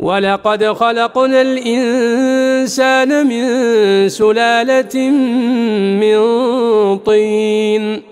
ولقد خلقنا الإنسان من سلالة من طين.